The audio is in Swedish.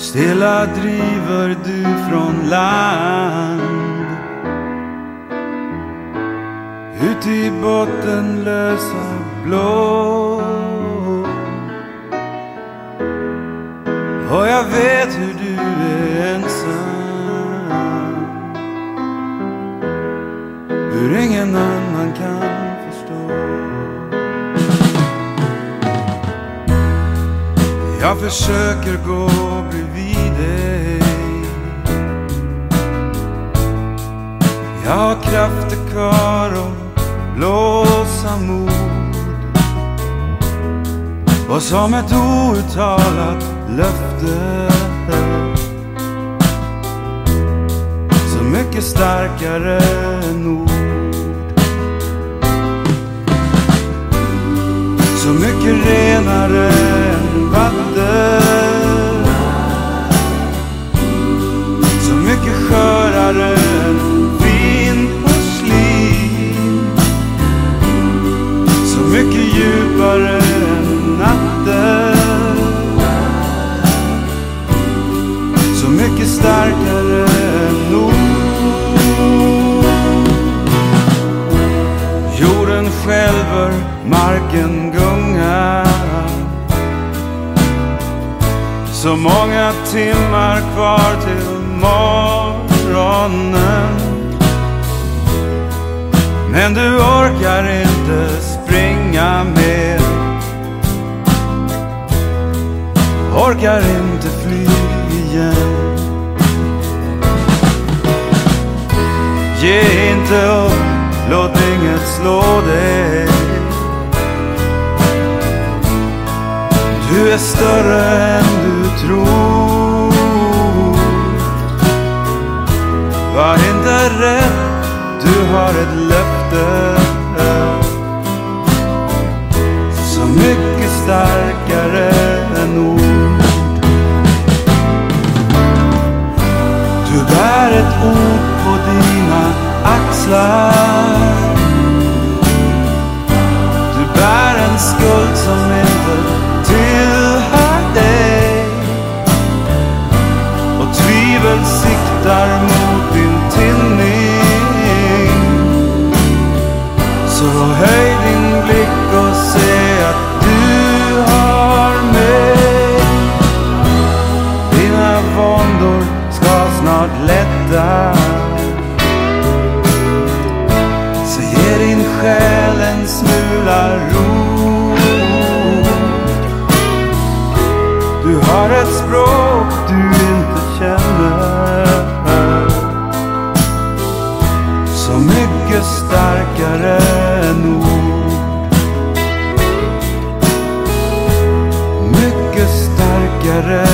Stilla driver du från land. Ut i bottenlösa blå. Och jag vet hur du är ensam. Hur ingen annan kan förstå. Jag försöker gå Ha har krafter kvar och blåsa mod. Och som ett outtalat löfte. Så mycket starkare än mycket starkare än ord Jorden skälver, marken gungar. Så många timmar kvar till morgonen. Men du orkar inte springa mer. Orkar inte fly. Ge inte upp, låt inget slå dig. Du är större än du tror. Ska snart lätta. Så ge din själ en smula ro. Du har ett språk du inte känner. Så mycket starkare än ord. Mycket starkare